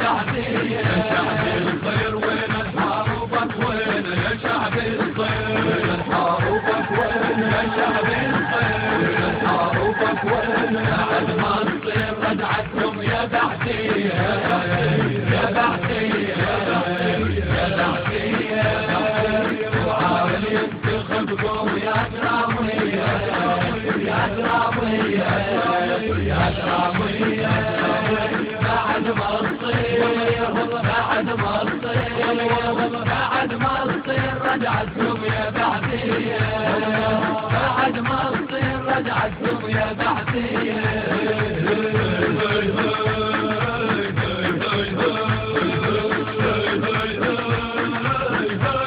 بعدية يا شعب الخير وين الحروبك وين يا شعب الخير وين الحروبك وين يا شعب الخير وين الحروبك وين بعد ما تصير رجعتكم يا بعدية يا بعدية يا بعدية وحاول ينتخبكم يا كرامية يا كرامية بعد ما تصير رجعتكم يا بعدية بعد ما تصير رجعتكم يا بعدية